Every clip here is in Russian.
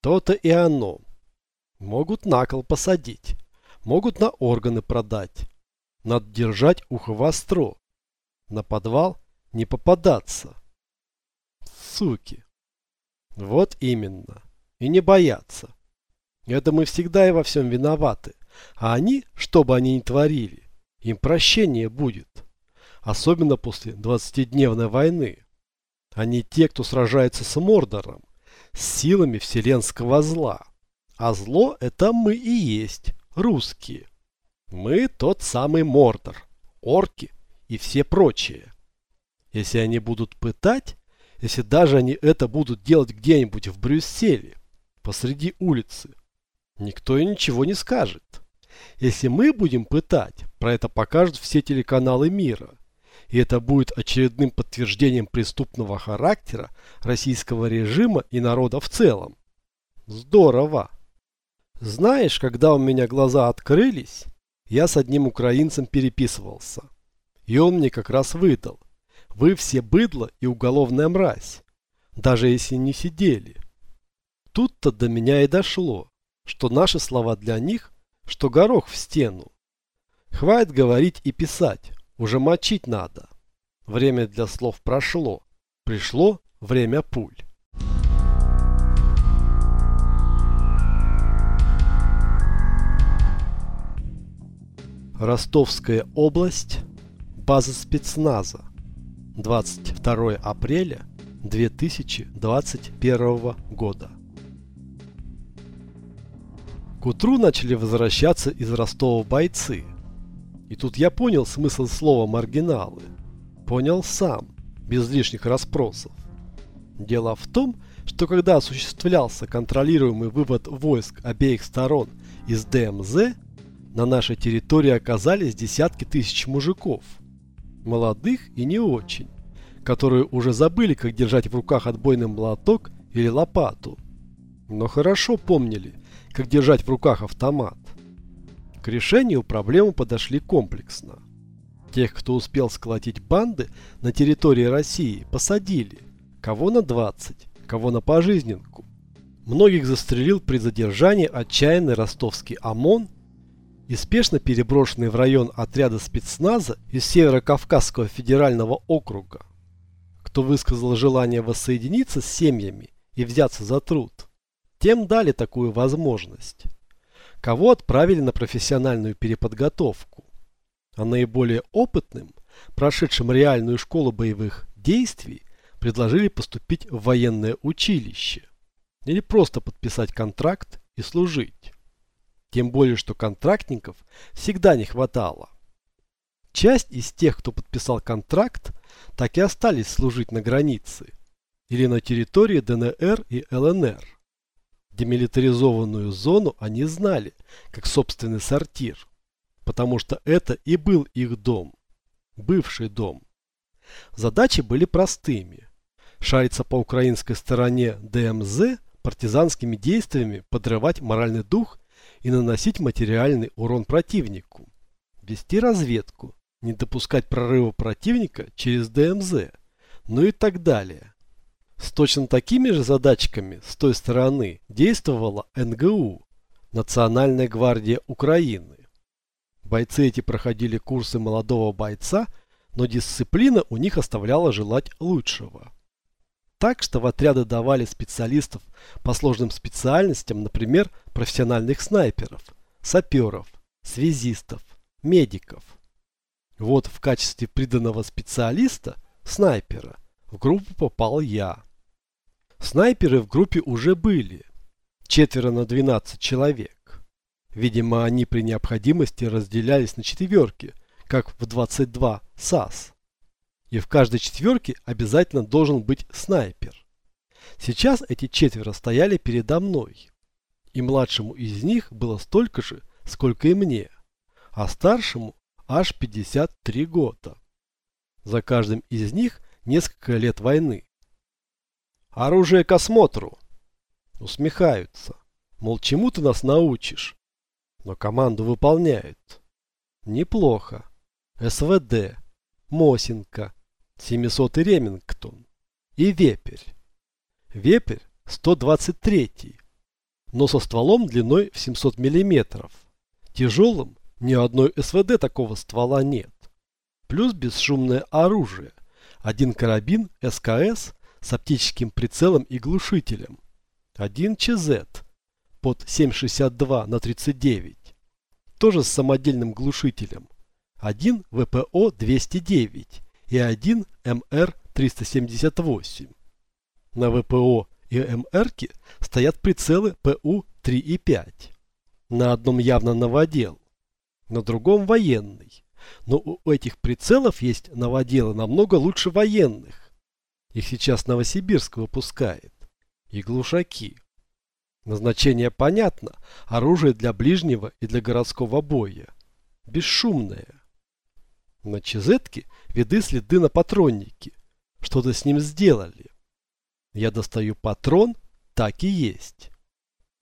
То-то и оно. Могут на кол посадить, могут на органы продать. Надо держать ухо востро. На подвал не попадаться. Суки. Вот именно. И не бояться. Это мы всегда и во всем виноваты. А они, что бы они ни творили, им прощение будет. Особенно после 20-дневной войны. Они те, кто сражается с Мордором, силами вселенского зла. А зло это мы и есть, русские. Мы тот самый Мордор, орки и все прочие. Если они будут пытать, если даже они это будут делать где-нибудь в Брюсселе, посреди улицы, никто и ничего не скажет. Если мы будем пытать, про это покажут все телеканалы мира. И это будет очередным подтверждением преступного характера российского режима и народа в целом. Здорово. Знаешь, когда у меня глаза открылись, я с одним украинцем переписывался. И он мне как раз выдал. Вы все быдло и уголовная мразь, даже если не сидели. Тут-то до меня и дошло, что наши слова для них, что горох в стену. Хватит говорить и писать, уже мочить надо. Время для слов прошло, пришло время пуль. Ростовская область, база спецназа, 22 апреля 2021 года. К утру начали возвращаться из Ростова бойцы. И тут я понял смысл слова «маргиналы». Понял сам, без лишних расспросов. Дело в том, что когда осуществлялся контролируемый вывод войск обеих сторон из ДМЗ, на нашей территории оказались десятки тысяч мужиков – молодых и не очень, которые уже забыли, как держать в руках отбойный молоток или лопату, но хорошо помнили, как держать в руках автомат. К решению проблемы подошли комплексно. Тех, кто успел сколотить банды на территории России, посадили, кого на 20, кого на пожизненку. Многих застрелил при задержании отчаянный ростовский ОМОН и спешно переброшенные в район отряда спецназа из Северо-Кавказского федерального округа. Кто высказал желание воссоединиться с семьями и взяться за труд, тем дали такую возможность. Кого отправили на профессиональную переподготовку, а наиболее опытным, прошедшим реальную школу боевых действий, предложили поступить в военное училище или просто подписать контракт и служить. Тем более, что контрактников всегда не хватало. Часть из тех, кто подписал контракт, так и остались служить на границе или на территории ДНР и ЛНР. Демилитаризованную зону они знали, как собственный сортир, потому что это и был их дом, бывший дом. Задачи были простыми. Шариться по украинской стороне ДМЗ партизанскими действиями, подрывать моральный дух и наносить материальный урон противнику. Вести разведку, не допускать прорыва противника через ДМЗ, ну и так далее. С точно такими же задачками с той стороны действовала НГУ, Национальная гвардия Украины. Бойцы эти проходили курсы молодого бойца, но дисциплина у них оставляла желать лучшего. Так что в отряды давали специалистов по сложным специальностям, например, профессиональных снайперов, саперов, связистов, медиков. Вот в качестве приданного специалиста, снайпера, в группу попал я. Снайперы в группе уже были, четверо на 12 человек. Видимо, они при необходимости разделялись на четверки, как в 22 САС. И в каждой четверке обязательно должен быть снайпер. Сейчас эти четверо стояли передо мной. И младшему из них было столько же, сколько и мне. А старшему аж 53 года. За каждым из них несколько лет войны. Оружие к осмотру. Усмехаются. Мол, чему ты нас научишь? Но команду выполняют. Неплохо. СВД. Мосинка, 700 Ремингтон и Вепрь. Вепрь 123 но со стволом длиной в 700 мм. Тяжелым ни одной СВД такого ствола нет. Плюс бесшумное оружие. Один карабин СКС с оптическим прицелом и глушителем. Один ЧЗ под 7,62 на 39. Тоже с самодельным глушителем. Один ВПО-209 и один МР-378. На ВПО и МРке стоят прицелы ПУ-3 и 5. На одном явно новодел, на другом военный. Но у этих прицелов есть новоделы намного лучше военных. Их сейчас Новосибирск выпускает. И глушаки. Назначение понятно. Оружие для ближнего и для городского боя. Бесшумное. На чизетке виды следы на патроннике. Что-то с ним сделали. Я достаю патрон, так и есть.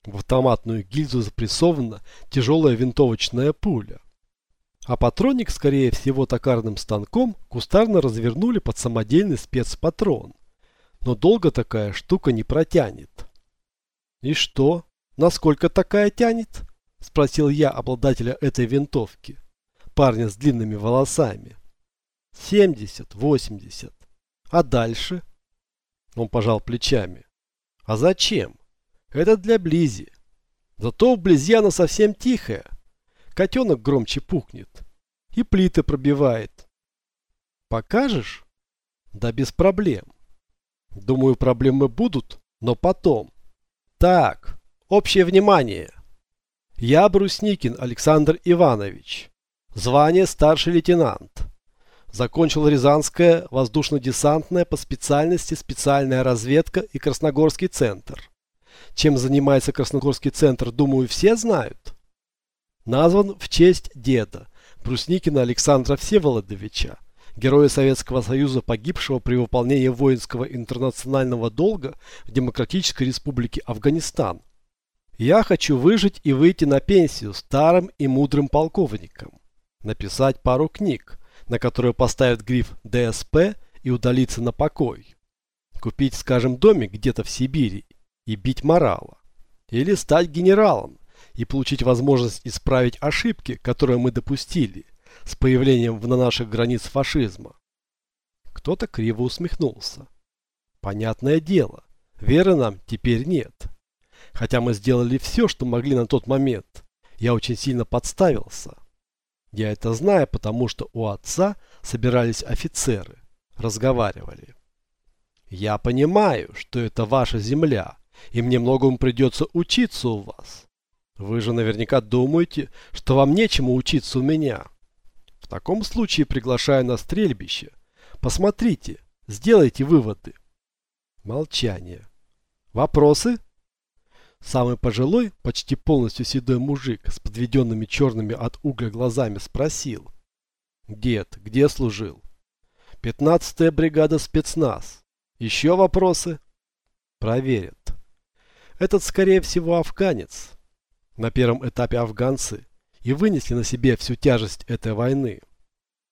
В автоматную гильзу запрессована тяжелая винтовочная пуля. А патронник, скорее всего, токарным станком кустарно развернули под самодельный спецпатрон. Но долго такая штука не протянет. «И что? Насколько такая тянет?» – спросил я обладателя этой винтовки. Парня с длинными волосами. «Семьдесят, восемьдесят. А дальше?» Он пожал плечами. А зачем? Это для Близи. Зато вблизи она совсем тихая. Котенок громче пухнет. И плиты пробивает. Покажешь? Да без проблем. Думаю, проблемы будут, но потом. Так, общее внимание. Я Брусникин Александр Иванович. Звание старший лейтенант. Закончил Рязанское воздушно-десантное по специальности специальная разведка и Красногорский центр. Чем занимается Красногорский центр, думаю, все знают. Назван в честь деда, Брусникина Александра Всеволодовича, героя Советского Союза, погибшего при выполнении воинского интернационального долга в Демократической Республике Афганистан. Я хочу выжить и выйти на пенсию старым и мудрым полковником. Написать пару книг на которую поставят гриф ДСП и удалиться на покой. Купить, скажем, домик где-то в Сибири и бить морала. Или стать генералом и получить возможность исправить ошибки, которые мы допустили с появлением на наших границ фашизма. Кто-то криво усмехнулся. Понятное дело, веры нам теперь нет. Хотя мы сделали все, что могли на тот момент. Я очень сильно подставился. Я это знаю, потому что у отца собирались офицеры, разговаривали. Я понимаю, что это ваша земля, и мне многому придется учиться у вас. Вы же наверняка думаете, что вам нечему учиться у меня. В таком случае приглашаю на стрельбище. Посмотрите, сделайте выводы. Молчание. Вопросы? Самый пожилой, почти полностью седой мужик с подведенными черными от угля глазами спросил. «Дед, где служил?» «Пятнадцатая бригада спецназ. Еще вопросы?» «Проверят. Этот, скорее всего, афганец. На первом этапе афганцы и вынесли на себе всю тяжесть этой войны.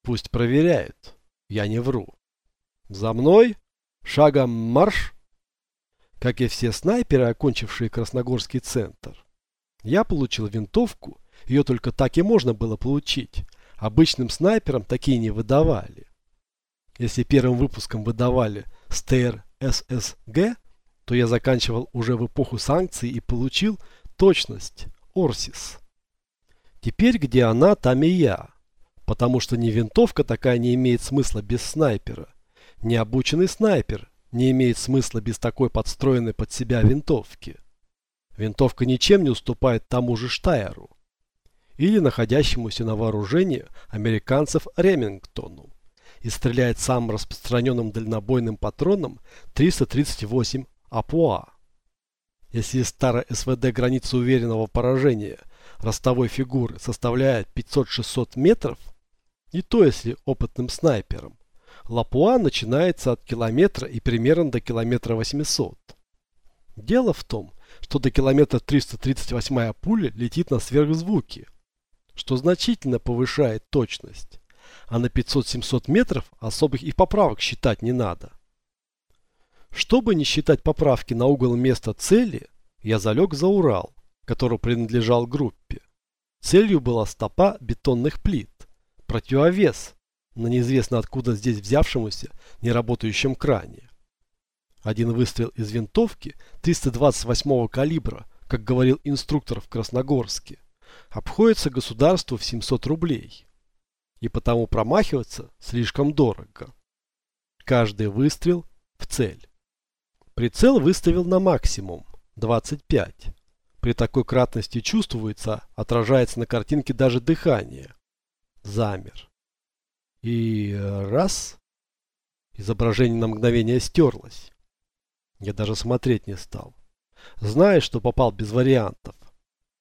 Пусть проверяют. Я не вру. За мной? Шагом марш!» как и все снайперы, окончившие Красногорский центр. Я получил винтовку, ее только так и можно было получить. Обычным снайперам такие не выдавали. Если первым выпуском выдавали СТР ССГ, то я заканчивал уже в эпоху санкций и получил точность Орсис. Теперь где она, там и я. Потому что ни винтовка такая не имеет смысла без снайпера. Необученный снайпер не имеет смысла без такой подстроенной под себя винтовки. Винтовка ничем не уступает тому же Штайеру или находящемуся на вооружении американцев Ремингтону и стреляет самым распространенным дальнобойным патроном 338 АПУА. Если старая СВД граница уверенного поражения ростовой фигуры составляет 500-600 метров, и то если опытным снайпером, Лапуа начинается от километра и примерно до километра 800. Дело в том, что до километра 338 пуля летит на сверхзвуке, что значительно повышает точность, а на 500-700 метров особых и поправок считать не надо. Чтобы не считать поправки на угол места цели, Я залег за Урал, который принадлежал группе. Целью была стопа бетонных плит, противовес на неизвестно откуда здесь взявшемуся неработающем кране. Один выстрел из винтовки 328 калибра, как говорил инструктор в Красногорске, обходится государству в 700 рублей. И потому промахиваться слишком дорого. Каждый выстрел в цель. Прицел выставил на максимум 25. При такой кратности чувствуется, отражается на картинке даже дыхание. Замер. И раз. Изображение на мгновение стерлось. Я даже смотреть не стал. Знаешь, что попал без вариантов?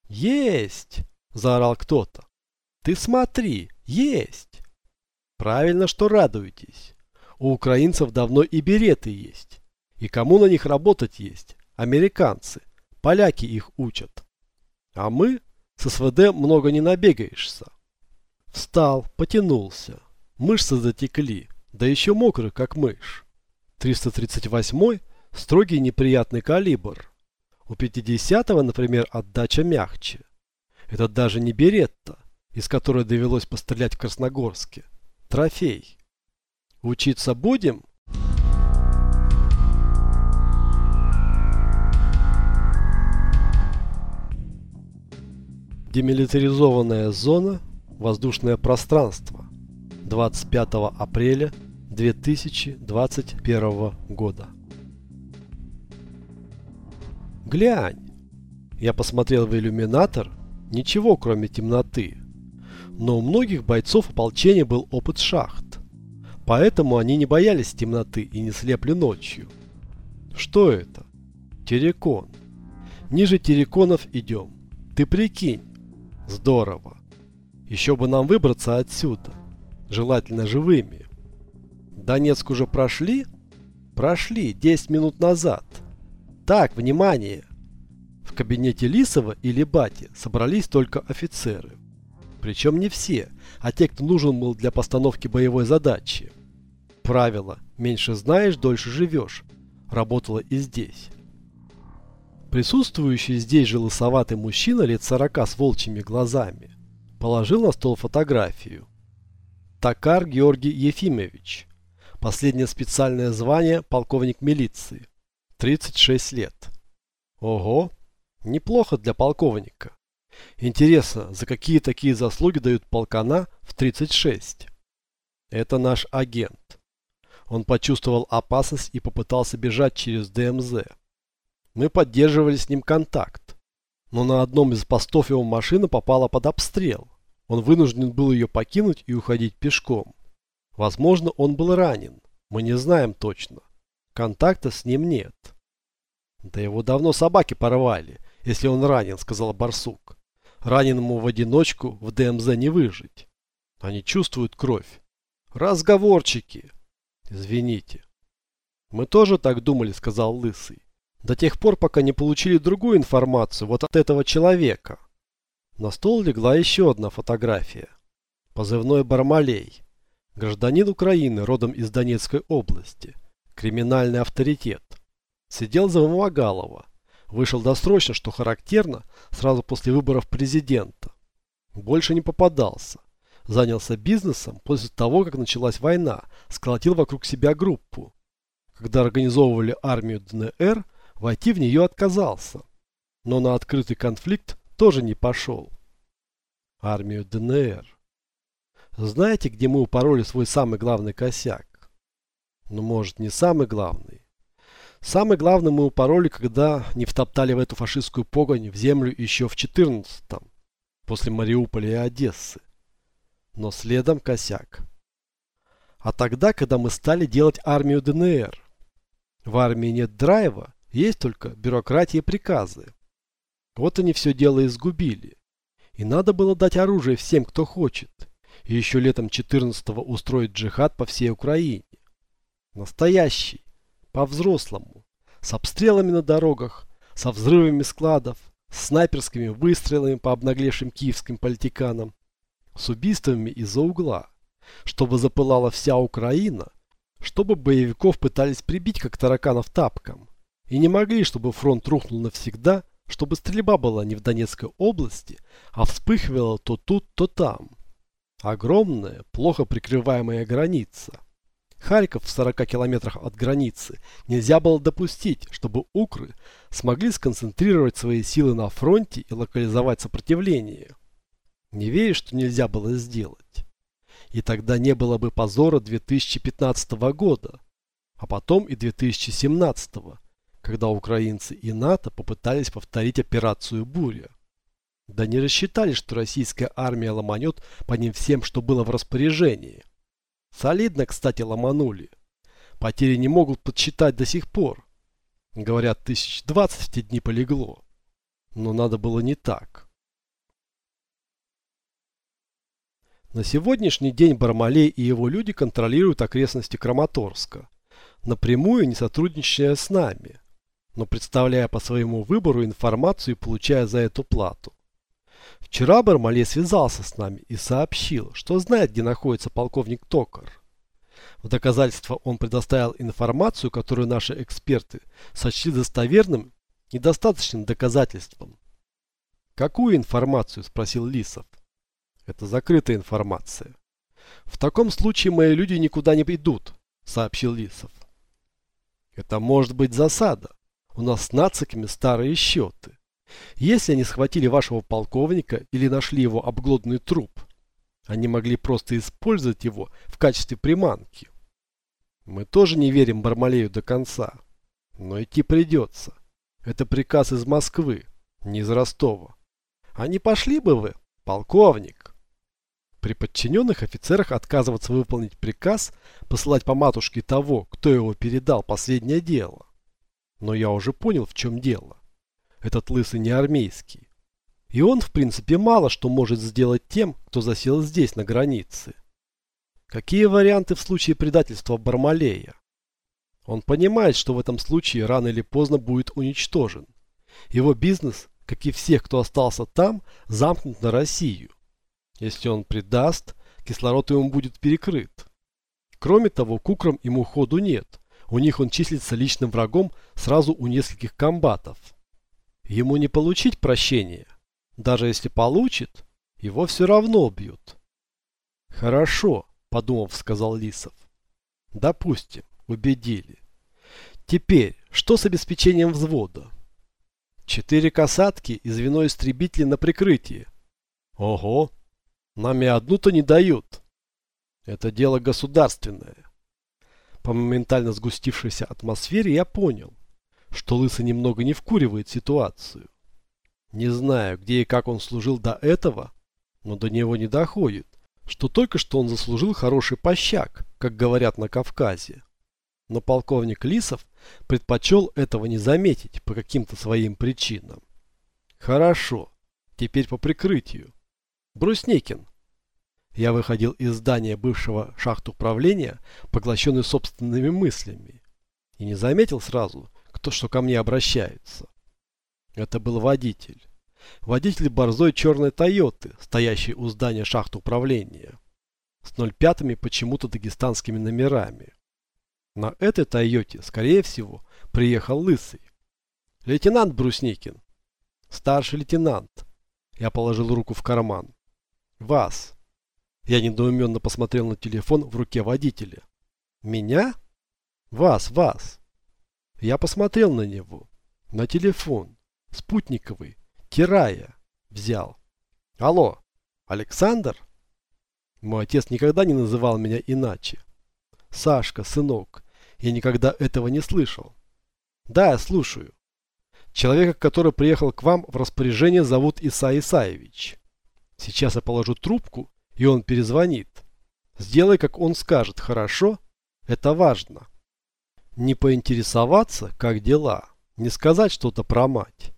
Есть! Заорал кто-то. Ты смотри, есть! Правильно, что радуетесь. У украинцев давно и береты есть. И кому на них работать есть? Американцы. Поляки их учат. А мы с СВД много не набегаешься. Встал, потянулся. Мышцы затекли, да еще мокрый, как мышь. 338 строгий неприятный калибр. У 50-го, например, отдача мягче. Это даже не беретта, из которой довелось пострелять в Красногорске. Трофей. Учиться будем? Демилитаризованная зона, воздушное пространство. 25 апреля 2021 года. Глянь. Я посмотрел в иллюминатор. Ничего, кроме темноты. Но у многих бойцов ополчения был опыт шахт. Поэтому они не боялись темноты и не слепли ночью. Что это? Терекон. Ниже тереконов идем. Ты прикинь. Здорово. Еще бы нам выбраться отсюда. Желательно живыми. Донецк уже прошли? Прошли 10 минут назад. Так, внимание! В кабинете Лисова или Бати собрались только офицеры. Причем не все, а те, кто нужен был для постановки боевой задачи. Правило «меньше знаешь, дольше живешь» работало и здесь. Присутствующий здесь же лысоватый мужчина лет сорока с волчьими глазами положил на стол фотографию. Такар Георгий Ефимович. Последнее специальное звание полковник милиции. 36 лет. Ого, неплохо для полковника. Интересно, за какие такие заслуги дают полкана в 36? Это наш агент. Он почувствовал опасность и попытался бежать через ДМЗ. Мы поддерживали с ним контакт. Но на одном из постов его машина попала под обстрел. Он вынужден был ее покинуть и уходить пешком. Возможно, он был ранен. Мы не знаем точно. Контакта с ним нет. Да его давно собаки порвали, если он ранен, сказал барсук. Раненому в одиночку в ДМЗ не выжить. Они чувствуют кровь. Разговорчики. Извините. Мы тоже так думали, сказал Лысый. До тех пор, пока не получили другую информацию вот от этого человека. На стол легла еще одна фотография. Позывной Бармалей. Гражданин Украины, родом из Донецкой области. Криминальный авторитет. Сидел за Вымогалова. Вышел досрочно, что характерно, сразу после выборов президента. Больше не попадался. Занялся бизнесом после того, как началась война, сколотил вокруг себя группу. Когда организовывали армию ДНР, войти в нее отказался. Но на открытый конфликт тоже не пошел. Армию ДНР. Знаете, где мы упороли свой самый главный косяк? Ну, может, не самый главный. Самый главный мы упороли, когда не втоптали в эту фашистскую погонь в землю еще в 14-м, после Мариуполя и Одессы. Но следом косяк. А тогда, когда мы стали делать армию ДНР. В армии нет драйва, есть только бюрократия и приказы. Вот они все дело изгубили. И надо было дать оружие всем, кто хочет и еще летом 14-го устроить джихад по всей Украине. Настоящий, по-взрослому, с обстрелами на дорогах, со взрывами складов, с снайперскими выстрелами по обнаглевшим киевским политиканам, с убийствами из-за угла, чтобы запылала вся Украина, чтобы боевиков пытались прибить как тараканов тапком, и не могли, чтобы фронт рухнул навсегда, чтобы стрельба была не в Донецкой области, а вспыхивала то тут, то там. Огромная, плохо прикрываемая граница. Харьков в 40 километрах от границы нельзя было допустить, чтобы укры смогли сконцентрировать свои силы на фронте и локализовать сопротивление. Не верю, что нельзя было сделать. И тогда не было бы позора 2015 года, а потом и 2017, когда украинцы и НАТО попытались повторить операцию «Буря». Да не рассчитали, что российская армия ломанет по ним всем, что было в распоряжении. Солидно, кстати, ломанули. Потери не могут подсчитать до сих пор. Говорят, тысяч двадцать в те дни полегло. Но надо было не так. На сегодняшний день Бармалей и его люди контролируют окрестности Краматорска, напрямую не сотрудничая с нами, но представляя по своему выбору информацию и получая за эту плату. Вчера Бармалей связался с нами и сообщил, что знает, где находится полковник Токар. В доказательство он предоставил информацию, которую наши эксперты сочли достоверным и достаточным доказательством. «Какую информацию?» – спросил Лисов. «Это закрытая информация». «В таком случае мои люди никуда не придут», – сообщил Лисов. «Это может быть засада. У нас с нациками старые счеты. Если они схватили вашего полковника или нашли его обглоданный труп, они могли просто использовать его в качестве приманки. Мы тоже не верим Бармалею до конца, но идти придется. Это приказ из Москвы, не из Ростова. А не пошли бы вы, полковник? При подчиненных офицерах отказываться выполнить приказ, посылать по матушке того, кто его передал, последнее дело. Но я уже понял, в чем дело этот лысый не армейский. И он, в принципе, мало что может сделать тем, кто засел здесь, на границе. Какие варианты в случае предательства Бармалея? Он понимает, что в этом случае рано или поздно будет уничтожен. Его бизнес, как и всех, кто остался там, замкнут на Россию. Если он предаст, кислород ему будет перекрыт. Кроме того, к украм ему ходу нет. У них он числится личным врагом сразу у нескольких комбатов. Ему не получить прощения. Даже если получит, его все равно убьют. Хорошо, подумав, сказал Лисов. Допустим, убедили. Теперь, что с обеспечением взвода? Четыре касатки и звено истребителей на прикрытии. Ого, нам и одну-то не дают. Это дело государственное. По моментально сгустившейся атмосфере я понял, что Лысый немного не вкуривает ситуацию. Не знаю, где и как он служил до этого, но до него не доходит, что только что он заслужил хороший пощак, как говорят на Кавказе. Но полковник Лисов предпочел этого не заметить по каким-то своим причинам. Хорошо, теперь по прикрытию. Брусникин. Я выходил из здания бывшего шахт-управления, поглощенный собственными мыслями, и не заметил сразу, кто что ко мне обращается. Это был водитель. Водитель борзой черной Тойоты, стоящей у здания шахты управления. С 05-ми почему-то дагестанскими номерами. На этой Тойоте, скорее всего, приехал Лысый. Лейтенант Брусникин. Старший лейтенант. Я положил руку в карман. Вас. Я недоуменно посмотрел на телефон в руке водителя. Меня? Вас, вас. Я посмотрел на него. На телефон. Спутниковый. Кирая. Взял. Алло, Александр? Мой отец никогда не называл меня иначе. Сашка, сынок, я никогда этого не слышал. Да, слушаю. Человека, который приехал к вам в распоряжение, зовут Иса Исаевич. Сейчас я положу трубку, и он перезвонит. Сделай, как он скажет, хорошо? Это важно. Не поинтересоваться, как дела. Не сказать что-то про мать.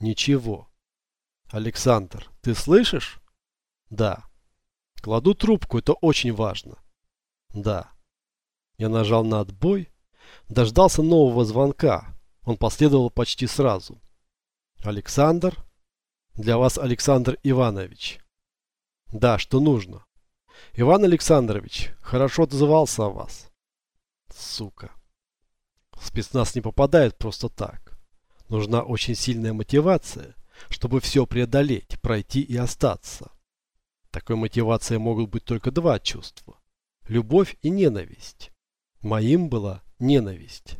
Ничего. Александр, ты слышишь? Да. Кладу трубку, это очень важно. Да. Я нажал на отбой, дождался нового звонка. Он последовал почти сразу. Александр? Для вас Александр Иванович. Да, что нужно? Иван Александрович, хорошо отзывался о вас. Сука. Спецназ не попадает просто так. Нужна очень сильная мотивация, чтобы все преодолеть, пройти и остаться. Такой мотивацией могут быть только два чувства. Любовь и ненависть. Моим была ненависть.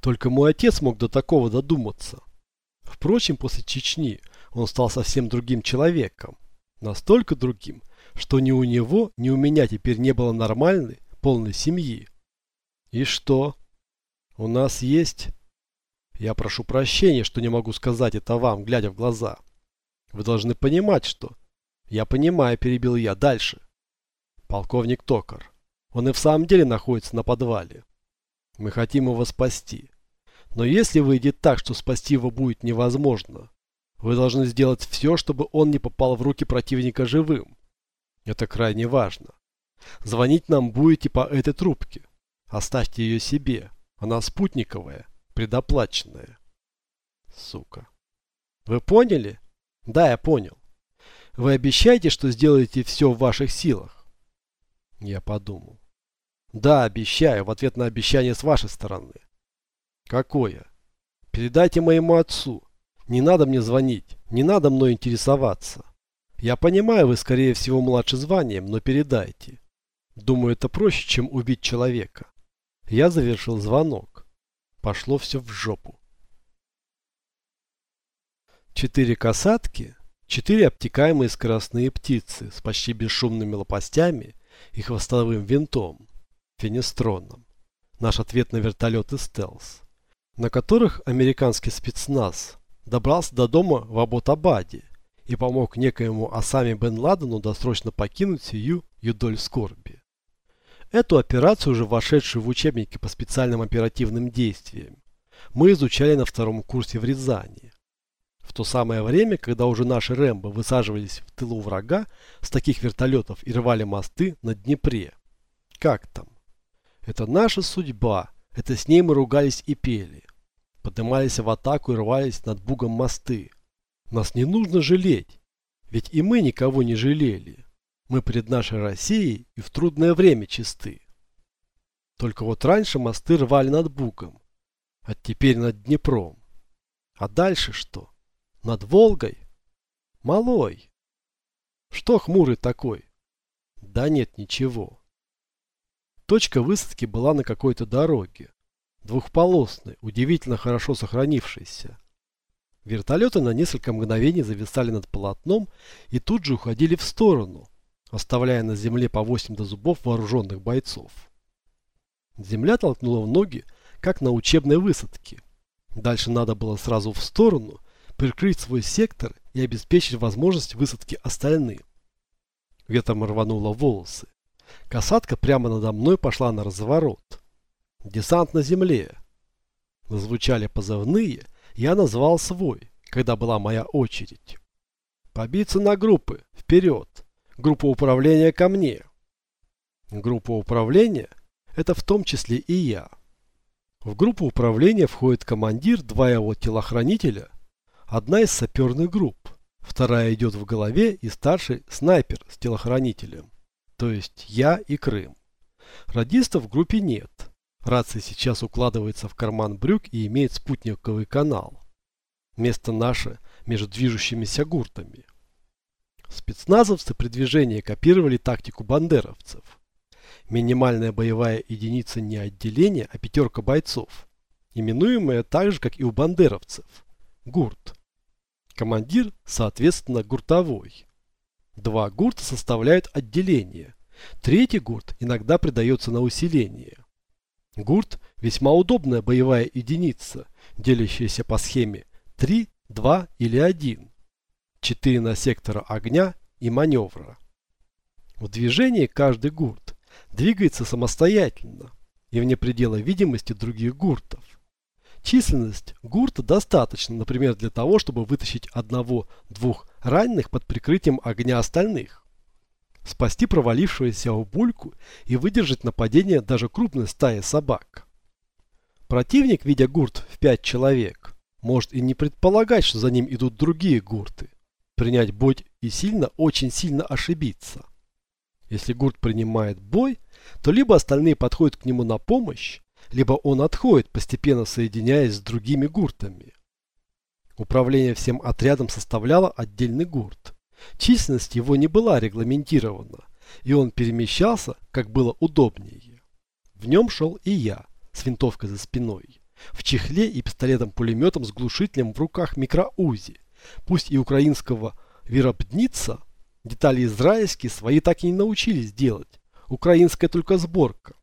Только мой отец мог до такого додуматься. Впрочем, после Чечни он стал совсем другим человеком. Настолько другим, что ни у него, ни у меня теперь не было нормальной, полной семьи. И что? У нас есть... Я прошу прощения, что не могу сказать это вам, глядя в глаза. Вы должны понимать, что... Я понимаю, перебил я. Дальше. Полковник Токар. Он и в самом деле находится на подвале. Мы хотим его спасти. Но если выйдет так, что спасти его будет невозможно, вы должны сделать все, чтобы он не попал в руки противника живым. Это крайне важно. Звонить нам будете по этой трубке. Оставьте ее себе. Она спутниковая, предоплаченная. Сука. Вы поняли? Да, я понял. Вы обещаете, что сделаете все в ваших силах? Я подумал. Да, обещаю, в ответ на обещание с вашей стороны. Какое? Передайте моему отцу. Не надо мне звонить, не надо мной интересоваться. Я понимаю, вы скорее всего младше званием, но передайте. Думаю, это проще, чем убить человека. Я завершил звонок. Пошло все в жопу. Четыре касатки, четыре обтекаемые скоростные птицы с почти бесшумными лопастями и хвостовым винтом, фенестроном. Наш ответ на вертолеты стелс, на которых американский спецназ добрался до дома в Абот-Абаде и помог некоему Асами Бен Ладену досрочно покинуть сию юдоль скорби. Эту операцию, уже вошедшую в учебники по специальным оперативным действиям, мы изучали на втором курсе в Рязани. В то самое время, когда уже наши Рэмбо высаживались в тылу врага с таких вертолетов и рвали мосты на Днепре. Как там? Это наша судьба, это с ней мы ругались и пели. Поднимались в атаку и рвались над Бугом мосты. Нас не нужно жалеть, ведь и мы никого не жалели. Мы пред нашей Россией и в трудное время чисты. Только вот раньше мосты рвали над Бугом, а теперь над Днепром. А дальше что? Над Волгой? Малой. Что хмурый такой? Да нет, ничего. Точка высадки была на какой-то дороге. Двухполосной, удивительно хорошо сохранившейся. Вертолеты на несколько мгновений зависали над полотном и тут же уходили в сторону, оставляя на земле по 8 до зубов вооруженных бойцов. Земля толкнула в ноги, как на учебной высадке. Дальше надо было сразу в сторону, прикрыть свой сектор и обеспечить возможность высадки остальным. Ветром рвануло волосы. Касатка прямо надо мной пошла на разворот. Десант на земле. Зазвучали позывные, я назвал свой, когда была моя очередь. Побиться на группы, вперед! Группа управления ко мне. Группа управления – это в том числе и я. В группу управления входит командир, два его телохранителя, одна из саперных групп, вторая идет в голове и старший снайпер с телохранителем, то есть я и Крым. Радистов в группе нет. Рация сейчас укладывается в карман брюк и имеет спутниковый канал. Место наше между движущимися гуртами. Спецназовцы при движении копировали тактику бандеровцев. Минимальная боевая единица не отделение, а пятерка бойцов, именуемая так же, как и у бандеровцев – гурт. Командир, соответственно, гуртовой. Два гурта составляют отделение. Третий гурт иногда придается на усиление. Гурт – весьма удобная боевая единица, делящаяся по схеме 3, 2 или 1 4 на сектора огня и маневра. В движении каждый гурт двигается самостоятельно и вне предела видимости других гуртов. Численность гурта достаточно, например, для того, чтобы вытащить одного-двух раненых под прикрытием огня остальных, спасти провалившуюся в бульку и выдержать нападение даже крупной стаи собак. Противник, видя гурт в пять человек, может и не предполагать, что за ним идут другие гурты принять бой и сильно, очень сильно ошибиться. Если гурт принимает бой, то либо остальные подходят к нему на помощь, либо он отходит, постепенно соединяясь с другими гуртами. Управление всем отрядом составляло отдельный гурт. Численность его не была регламентирована, и он перемещался, как было удобнее. В нем шел и я, с винтовкой за спиной, в чехле и пистолетом-пулеметом с глушителем в руках микроузи, пусть и украинского виробница, детали израильские свои так и не научились делать, украинская только сборка.